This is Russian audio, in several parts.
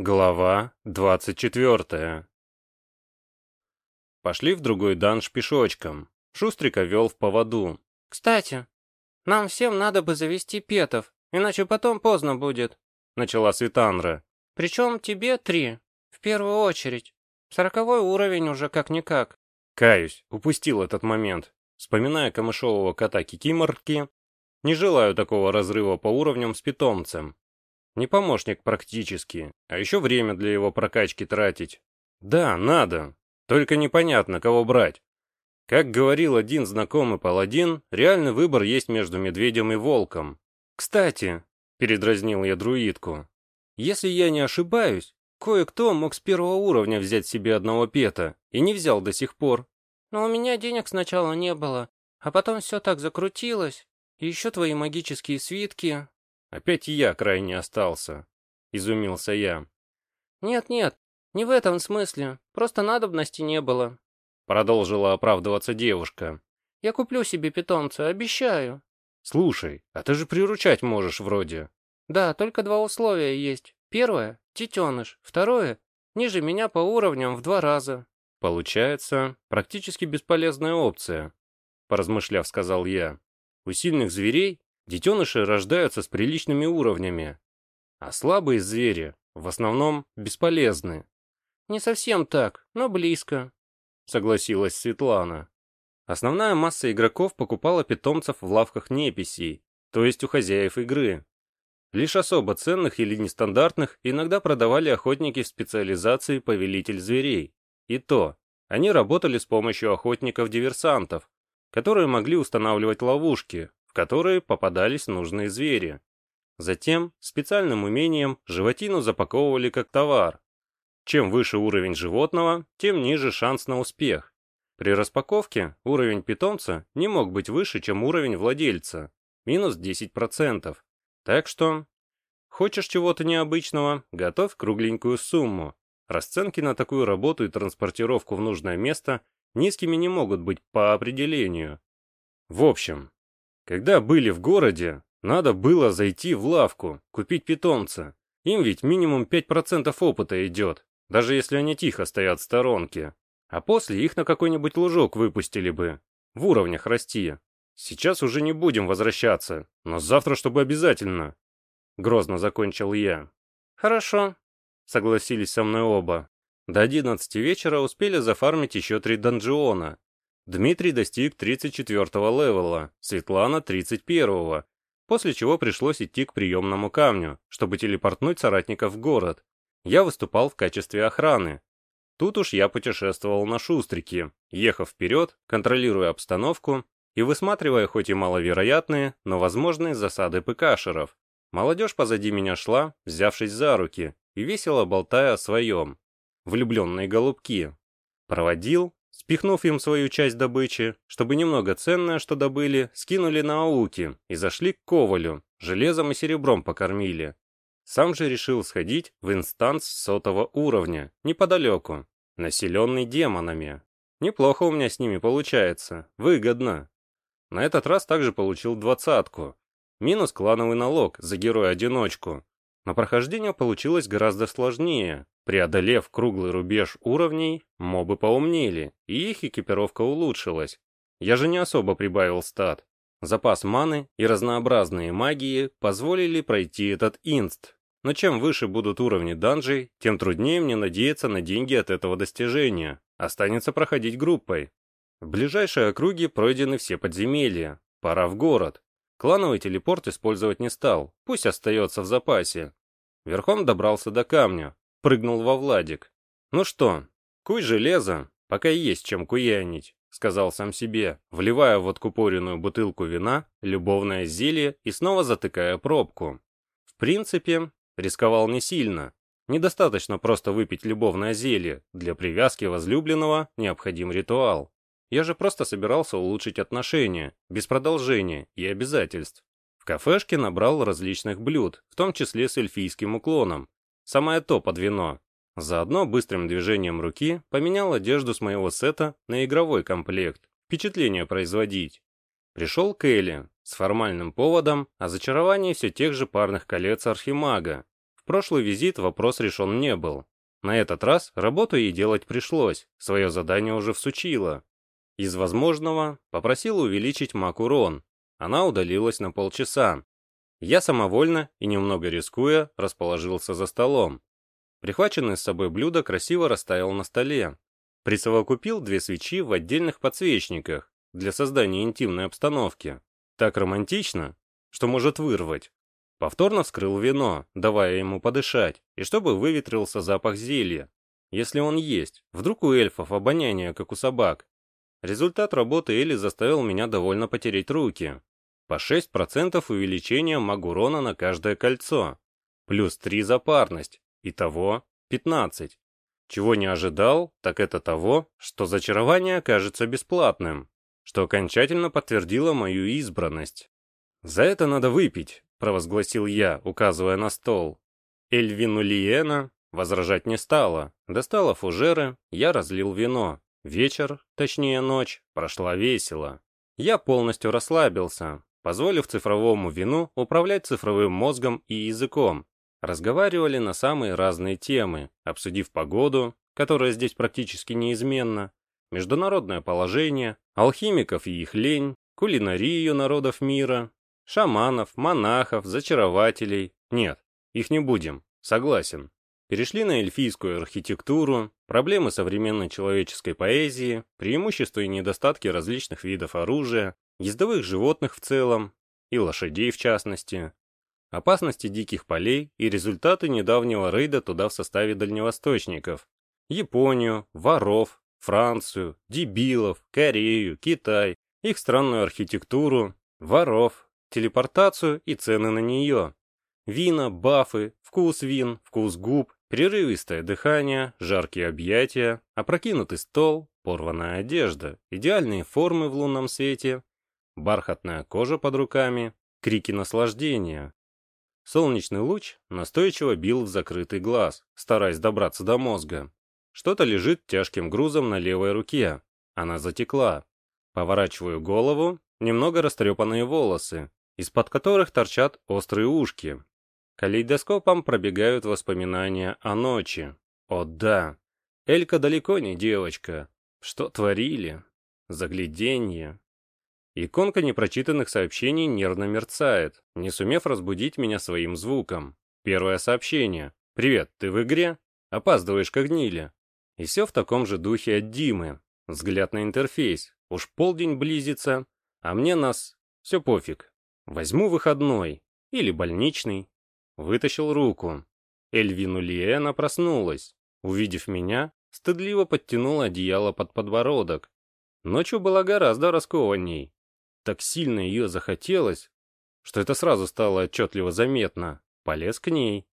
Глава 24 Пошли в другой данж пешочком. Шустрика вел в поводу. «Кстати, нам всем надо бы завести петов, иначе потом поздно будет», — начала Светанра. «Причем тебе три, в первую очередь. Сороковой уровень уже как-никак». Каюсь, упустил этот момент. Вспоминая камышового кота Кикиморки, не желаю такого разрыва по уровням с питомцем. Не помощник практически, а еще время для его прокачки тратить. Да, надо, только непонятно, кого брать. Как говорил один знакомый паладин, реальный выбор есть между медведем и волком. «Кстати», — передразнил я друидку, — «если я не ошибаюсь, кое-кто мог с первого уровня взять себе одного пета и не взял до сих пор». «Но у меня денег сначала не было, а потом все так закрутилось. И еще твои магические свитки». «Опять я крайне остался», — изумился я. «Нет-нет, «Не в этом смысле, просто надобности не было», — продолжила оправдываться девушка. «Я куплю себе питомца, обещаю». «Слушай, а ты же приручать можешь вроде». «Да, только два условия есть. Первое — детеныш. Второе — ниже меня по уровням в два раза». «Получается, практически бесполезная опция», — поразмышляв, сказал я. «У сильных зверей детеныши рождаются с приличными уровнями, а слабые звери в основном бесполезны. «Не совсем так, но близко», — согласилась Светлана. Основная масса игроков покупала питомцев в лавках неписей, то есть у хозяев игры. Лишь особо ценных или нестандартных иногда продавали охотники в специализации «Повелитель зверей». И то, они работали с помощью охотников-диверсантов, которые могли устанавливать ловушки, в которые попадались нужные звери. Затем специальным умением животину запаковывали как товар, чем выше уровень животного, тем ниже шанс на успех. При распаковке уровень питомца не мог быть выше, чем уровень владельца, минус 10%. Так что, хочешь чего-то необычного, готовь кругленькую сумму. Расценки на такую работу и транспортировку в нужное место низкими не могут быть по определению. В общем, когда были в городе, надо было зайти в лавку, купить питомца. Им ведь минимум 5% опыта идет даже если они тихо стоят в сторонке. А после их на какой-нибудь лужок выпустили бы. В уровнях расти. Сейчас уже не будем возвращаться, но завтра чтобы обязательно. Грозно закончил я. Хорошо, согласились со мной оба. До 11 вечера успели зафармить еще три донжиона. Дмитрий достиг 34-го левела, Светлана 31-го, после чего пришлось идти к приемному камню, чтобы телепортнуть соратников в город я выступал в качестве охраны. Тут уж я путешествовал на шустрике, ехав вперед, контролируя обстановку и высматривая хоть и маловероятные, но возможные засады ПКшеров. Молодежь позади меня шла, взявшись за руки и весело болтая о своем. Влюбленные голубки. Проводил, спихнув им свою часть добычи, чтобы немного ценное, что добыли, скинули на ауки и зашли к Ковалю, железом и серебром покормили. Сам же решил сходить в инстанс сотого уровня, неподалеку, населенный демонами. Неплохо у меня с ними получается, выгодно. На этот раз также получил двадцатку. Минус клановый налог за героя-одиночку. Но прохождение получилось гораздо сложнее. Преодолев круглый рубеж уровней, мобы поумнели, и их экипировка улучшилась. Я же не особо прибавил стат. Запас маны и разнообразные магии позволили пройти этот инст, но чем выше будут уровни данжей, тем труднее мне надеяться на деньги от этого достижения. Останется проходить группой. В ближайшей округе пройдены все подземелья. Пора в город. Клановый телепорт использовать не стал, пусть остается в запасе. Верхом добрался до камня, прыгнул во Владик. Ну что, куй железо, пока есть чем куянить, сказал сам себе, вливая в откупоренную бутылку вина любовное зелье и снова затыкая пробку. В принципе, Рисковал не сильно. Недостаточно просто выпить любовное зелье. Для привязки возлюбленного необходим ритуал. Я же просто собирался улучшить отношения, без продолжения и обязательств. В кафешке набрал различных блюд, в том числе с эльфийским уклоном. Самое то под вино. Заодно быстрым движением руки поменял одежду с моего сета на игровой комплект. Впечатление производить. Пришел Келли с формальным поводом о зачаровании все тех же парных колец Архимага прошлый визит вопрос решен не был. На этот раз работу ей делать пришлось, свое задание уже всучила. Из возможного попросила увеличить мак урон. Она удалилась на полчаса. Я самовольно и немного рискуя расположился за столом. Прихваченное с собой блюдо красиво расставил на столе. Присовокупил две свечи в отдельных подсвечниках для создания интимной обстановки. Так романтично, что может вырвать. Повторно вскрыл вино, давая ему подышать, и чтобы выветрился запах зелья. Если он есть, вдруг у эльфов обоняние, как у собак. Результат работы Эли заставил меня довольно потереть руки. По 6% увеличения магурона на каждое кольцо. Плюс 3 за парность. Итого 15. Чего не ожидал, так это того, что зачарование окажется бесплатным, что окончательно подтвердило мою избранность. За это надо выпить, — провозгласил я, указывая на стол. Эльвину Лиена возражать не стала. Достала фужеры, я разлил вино. Вечер, точнее ночь, прошла весело. Я полностью расслабился, позволив цифровому вину управлять цифровым мозгом и языком. Разговаривали на самые разные темы, обсудив погоду, которая здесь практически неизменна, международное положение, алхимиков и их лень, кулинарию народов мира, Шаманов, монахов, зачарователей. Нет, их не будем. Согласен. Перешли на эльфийскую архитектуру, проблемы современной человеческой поэзии, преимущества и недостатки различных видов оружия, ездовых животных в целом, и лошадей в частности, опасности диких полей и результаты недавнего рейда туда в составе дальневосточников, Японию, воров, Францию, дебилов, Корею, Китай, их странную архитектуру, воров, телепортацию и цены на нее. Вина, бафы, вкус вин, вкус губ, прерывистое дыхание, жаркие объятия, опрокинутый стол, порванная одежда, идеальные формы в лунном свете, бархатная кожа под руками, крики наслаждения. Солнечный луч настойчиво бил в закрытый глаз, стараясь добраться до мозга. Что-то лежит тяжким грузом на левой руке. Она затекла. Поворачиваю голову, немного растрепанные волосы, из-под которых торчат острые ушки. Калейдоскопом пробегают воспоминания о ночи. О да, Элька далеко не девочка. Что творили? Загляденье. Иконка непрочитанных сообщений нервно мерцает, не сумев разбудить меня своим звуком. Первое сообщение. «Привет, ты в игре? Опаздываешь как гнили». И все в таком же духе от Димы. Взгляд на интерфейс. Уж полдень близится, а мне нас... Все пофиг. Возьму выходной. Или больничный. Вытащил руку. Эльвину Лиэна проснулась. Увидев меня, стыдливо подтянула одеяло под подбородок. Ночью была гораздо раскованней. Так сильно ее захотелось, что это сразу стало отчетливо заметно. Полез к ней.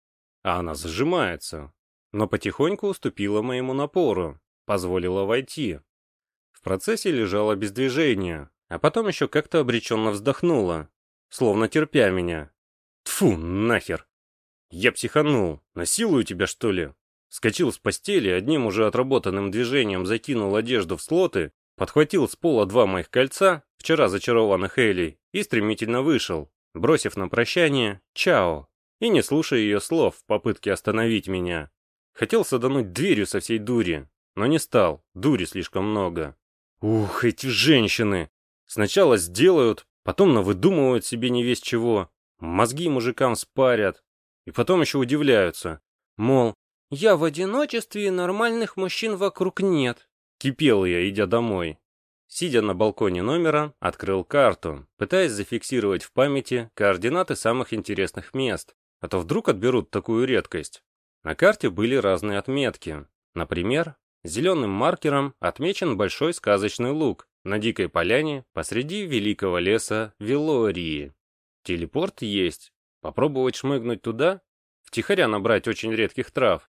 А она зажимается. Но потихоньку уступила моему напору. Позволила войти. В процессе лежала без движения, а потом еще как-то обреченно вздохнула, словно терпя меня. Тфу, нахер. Я психанул. Насилую тебя, что ли? Скочил с постели, одним уже отработанным движением закинул одежду в слоты, подхватил с пола два моих кольца, вчера зачарованных Элей, и стремительно вышел, бросив на прощание «Чао!» и не слушая ее слов в попытке остановить меня. Хотел садануть дверью со всей дури, но не стал, дури слишком много. Ух, эти женщины! Сначала сделают, Потом навыдумывают себе не весь чего, мозги мужикам спарят. И потом еще удивляются. Мол, я в одиночестве и нормальных мужчин вокруг нет. Кипел я, идя домой. Сидя на балконе номера, открыл карту, пытаясь зафиксировать в памяти координаты самых интересных мест, а то вдруг отберут такую редкость. На карте были разные отметки. Например, зеленым маркером отмечен большой сказочный луг, на дикой поляне посреди великого леса Велории. Телепорт есть. Попробовать шмыгнуть туда? Втихаря набрать очень редких трав.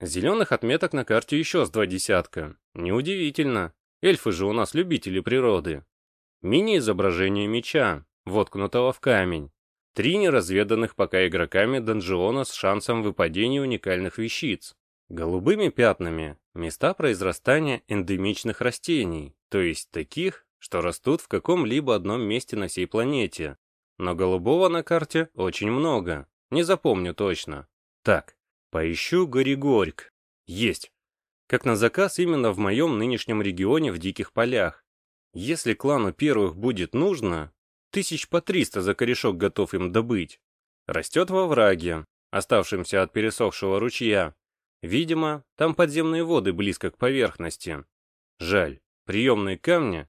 Зеленых отметок на карте еще с два десятка. Неудивительно. Эльфы же у нас любители природы. Мини-изображение меча, воткнутого в камень. Три неразведанных пока игроками донжиона с шансом выпадения уникальных вещиц. Голубыми пятнами – места произрастания эндемичных растений, то есть таких, что растут в каком-либо одном месте на всей планете. Но голубого на карте очень много, не запомню точно. Так, поищу Горигорьк. Есть. Как на заказ именно в моем нынешнем регионе в Диких полях. Если клану первых будет нужно, тысяч по триста за корешок готов им добыть. Растет во враге, оставшемся от пересохшего ручья. Видимо, там подземные воды близко к поверхности. Жаль, приемные камни,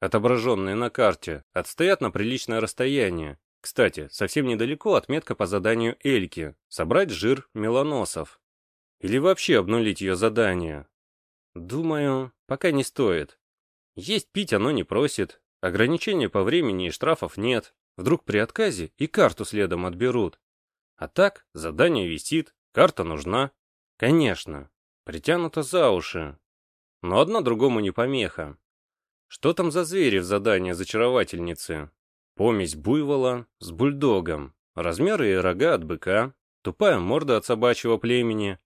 отображенные на карте, отстоят на приличное расстояние. Кстати, совсем недалеко отметка по заданию Эльки – собрать жир меланосов. Или вообще обнулить ее задание. Думаю, пока не стоит. Есть пить оно не просит, ограничений по времени и штрафов нет. Вдруг при отказе и карту следом отберут. А так, задание висит, карта нужна. Конечно, притянуто за уши. Но одна другому не помеха. Что там за звери в задании зачаровательницы? Помесь буйвола с бульдогом, размеры и рога от быка, тупая морда от собачьего племени.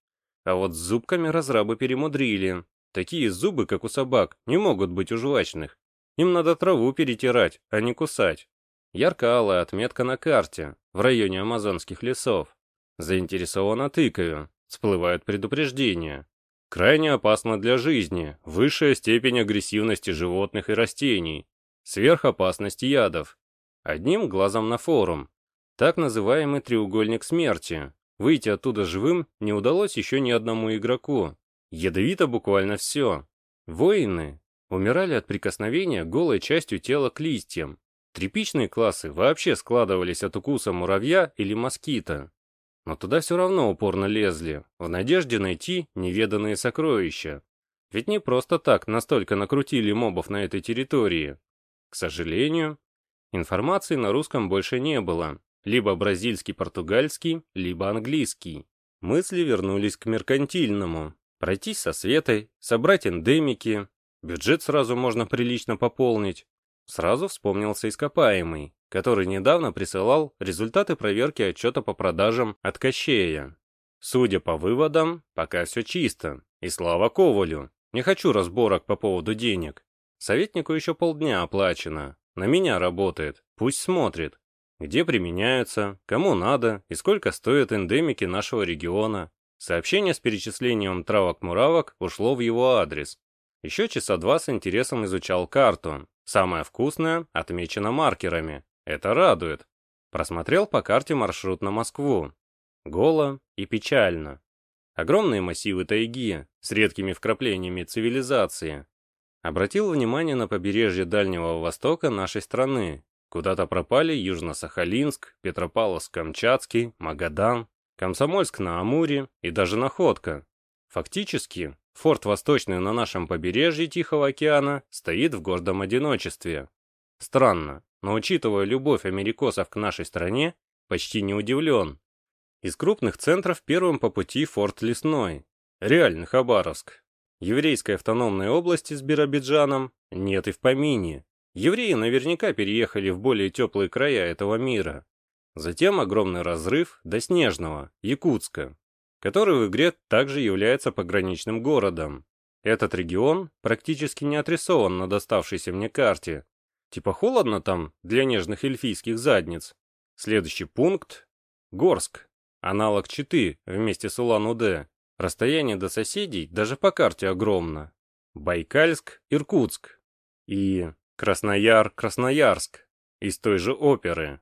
А вот с зубками разрабы перемудрили. Такие зубы, как у собак, не могут быть у жвачных. Им надо траву перетирать, а не кусать. Ярко-алая отметка на карте, в районе амазонских лесов. Заинтересована тыкаю, всплывают предупреждения. Крайне опасно для жизни, высшая степень агрессивности животных и растений, сверхопасность ядов. Одним глазом на форум. Так называемый треугольник смерти. Выйти оттуда живым не удалось еще ни одному игроку. Ядовито буквально все. Воины умирали от прикосновения голой частью тела к листьям. Тряпичные классы вообще складывались от укуса муравья или москита. Но туда все равно упорно лезли, в надежде найти неведанные сокровища. Ведь не просто так настолько накрутили мобов на этой территории. К сожалению, информации на русском больше не было. Либо бразильский-португальский, либо английский. Мысли вернулись к меркантильному. Пройтись со Светой, собрать эндемики. Бюджет сразу можно прилично пополнить. Сразу вспомнился ископаемый который недавно присылал результаты проверки отчета по продажам от Кощея. Судя по выводам, пока все чисто. И слава Ковалю. Не хочу разборок по поводу денег. Советнику еще полдня оплачено. На меня работает. Пусть смотрит. Где применяются, кому надо и сколько стоят эндемики нашего региона. Сообщение с перечислением травок-муравок ушло в его адрес. Еще часа два с интересом изучал карту. Самое вкусное отмечено маркерами. Это радует. Просмотрел по карте маршрут на Москву. Голо и печально. Огромные массивы тайги с редкими вкраплениями цивилизации. Обратил внимание на побережье Дальнего Востока нашей страны. Куда-то пропали Южно-Сахалинск, Петропавловск-Камчатский, Магадан, Комсомольск на Амуре и даже Находка. Фактически, форт Восточный на нашем побережье Тихого океана стоит в гордом одиночестве. Странно, но учитывая любовь америкосов к нашей стране, почти не удивлен. Из крупных центров первым по пути форт Лесной, реальный Хабаровск. Еврейской автономной области с Биробиджаном нет и в помине. Евреи наверняка переехали в более теплые края этого мира. Затем огромный разрыв до Снежного, Якутска, который в игре также является пограничным городом. Этот регион практически не отрисован на доставшейся мне карте, Типа холодно там для нежных эльфийских задниц. Следующий пункт — Горск, аналог Читы вместе с Улан-Удэ. Расстояние до соседей даже по карте огромно. Байкальск, Иркутск и Краснояр-Красноярск из той же оперы.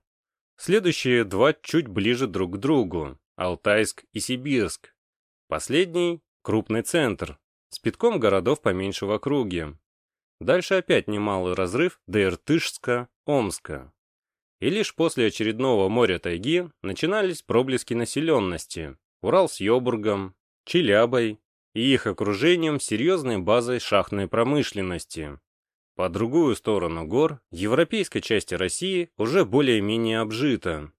Следующие два чуть ближе друг к другу — Алтайск и Сибирск. Последний — крупный центр, с пятком городов поменьше в округе. Дальше опять немалый разрыв до Иртышска, Омска. И лишь после очередного моря тайги начинались проблески населенности. Урал с Йобургом, Челябой и их окружением серьезной базой шахтной промышленности. По другую сторону гор, европейской части России уже более-менее обжита.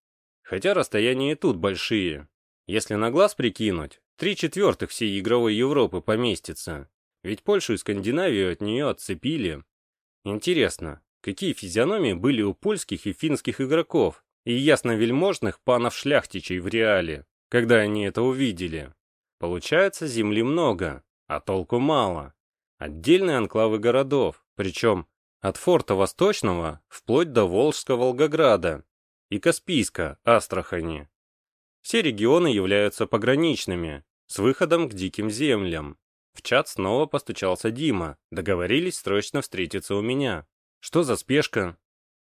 Хотя расстояния и тут большие. Если на глаз прикинуть, три четвертых всей игровой Европы поместится. Ведь Польшу и Скандинавию от нее отцепили. Интересно, какие физиономии были у польских и финских игроков и ясно-вельможных панов-шляхтичей в реале, когда они это увидели? Получается, земли много, а толку мало. Отдельные анклавы городов, причем от форта Восточного вплоть до Волжска-Волгограда и Каспийска, Астрахани. Все регионы являются пограничными, с выходом к диким землям. В чат снова постучался Дима, договорились срочно встретиться у меня. Что за спешка?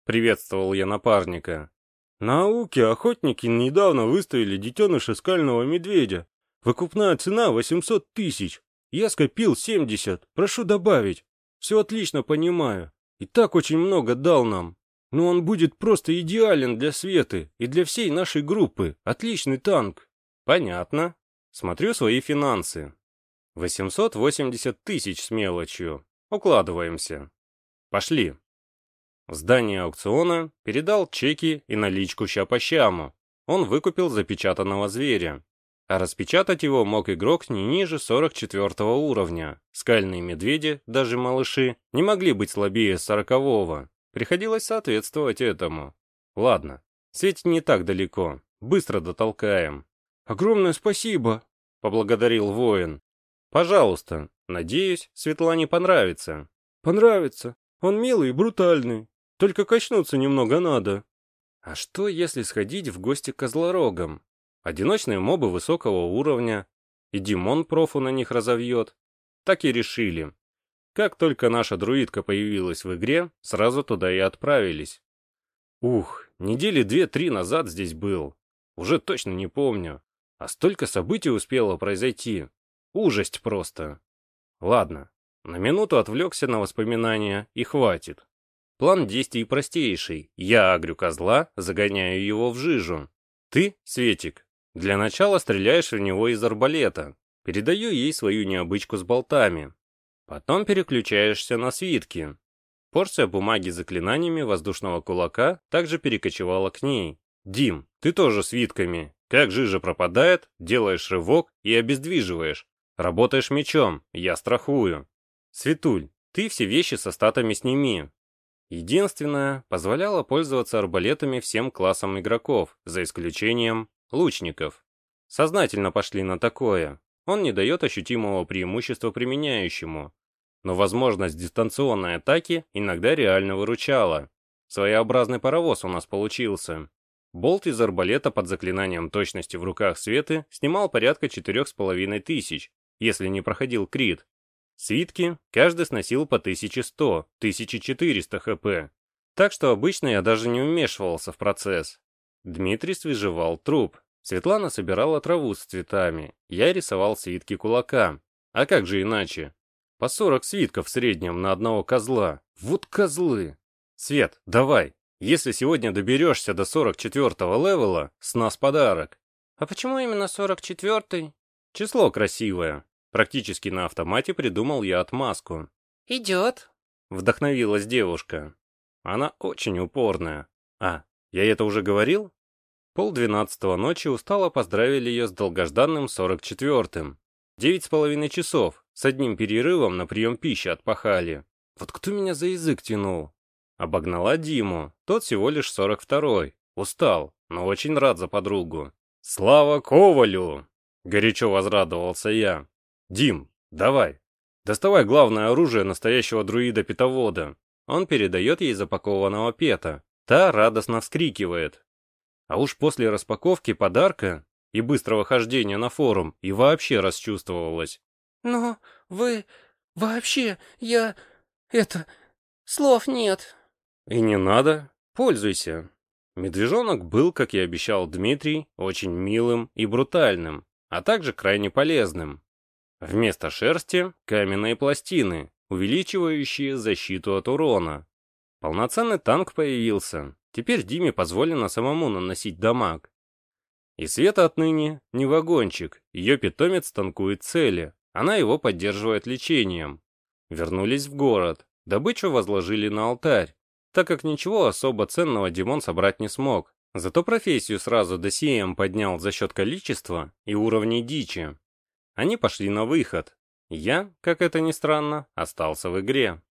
Приветствовал я напарника. Науки охотники недавно выставили детеныша скального медведя. Выкупная цена 800 тысяч. Я скопил 70, прошу добавить. Все отлично понимаю. И так очень много дал нам. Но он будет просто идеален для Светы и для всей нашей группы. Отличный танк. Понятно. Смотрю свои финансы. 880 тысяч с мелочью. Укладываемся. Пошли. Здание аукциона передал чеки и наличку ща по щаму. Он выкупил запечатанного зверя. А распечатать его мог игрок не ниже 44 уровня. Скальные медведи, даже малыши, не могли быть слабее 40-го. Приходилось соответствовать этому. Ладно, сеть не так далеко. Быстро дотолкаем. «Огромное спасибо!» — поблагодарил воин. «Пожалуйста. Надеюсь, Светлане понравится». «Понравится. Он милый и брутальный. Только качнуться немного надо». «А что, если сходить в гости к козлорогам? Одиночные мобы высокого уровня, и Димон профу на них разовьет. Так и решили. Как только наша друидка появилась в игре, сразу туда и отправились. Ух, недели две-три назад здесь был. Уже точно не помню. А столько событий успело произойти. Ужасть просто. Ладно, на минуту отвлекся на воспоминания и хватит. План действий простейший. Я агрю козла, загоняю его в жижу. Ты, Светик, для начала стреляешь в него из арбалета. Передаю ей свою необычку с болтами. Потом переключаешься на свитки. Порция бумаги с заклинаниями воздушного кулака также перекочевала к ней. «Дим, ты тоже свитками. Как жижа пропадает, делаешь рывок и обездвиживаешь. Работаешь мечом, я страхую. Светуль, ты все вещи со статами сними». Единственное, позволяло пользоваться арбалетами всем классам игроков, за исключением лучников. Сознательно пошли на такое. Он не дает ощутимого преимущества применяющему, но возможность дистанционной атаки иногда реально выручала. Своеобразный паровоз у нас получился. Болт из арбалета под заклинанием точности в руках Светы снимал порядка четырех с половиной тысяч, если не проходил крит. Свитки каждый сносил по 1100-1400 хп, так что обычно я даже не вмешивался в процесс. Дмитрий свежевал труп, Светлана собирала траву с цветами, я рисовал свитки кулака. А как же иначе? По 40 свитков в среднем на одного козла. Вот козлы. Свет, давай. Если сегодня доберешься до 44-го левела, с нас подарок. А почему именно 44-й? Число красивое. Практически на автомате придумал я отмазку. Идет. Вдохновилась девушка. Она очень упорная. А, я это уже говорил? Пол двенадцатого ночи устало поздравили ее с долгожданным 44-м. Девять с половиной часов, с одним перерывом на прием пищи отпахали. Вот кто меня за язык тянул? Обогнала Диму, тот всего лишь 42-й. Устал, но очень рад за подругу. «Слава Ковалю!» — горячо возрадовался я. «Дим, давай, доставай главное оружие настоящего друида-питовода». Он передает ей запакованного пета. Та радостно вскрикивает. А уж после распаковки подарка и быстрого хождения на форум и вообще расчувствовалась. «Но вы... вообще... я... это... слов нет». «И не надо. Пользуйся». Медвежонок был, как и обещал Дмитрий, очень милым и брутальным, а также крайне полезным. Вместо шерсти – каменные пластины, увеличивающие защиту от урона. Полноценный танк появился. Теперь Диме позволено самому наносить дамаг. И Света отныне не вагончик, ее питомец танкует цели, она его поддерживает лечением. Вернулись в город, добычу возложили на алтарь, так как ничего особо ценного Димон собрать не смог. Зато профессию сразу досием поднял за счет количества и уровней дичи. Они пошли на выход. Я, как это ни странно, остался в игре.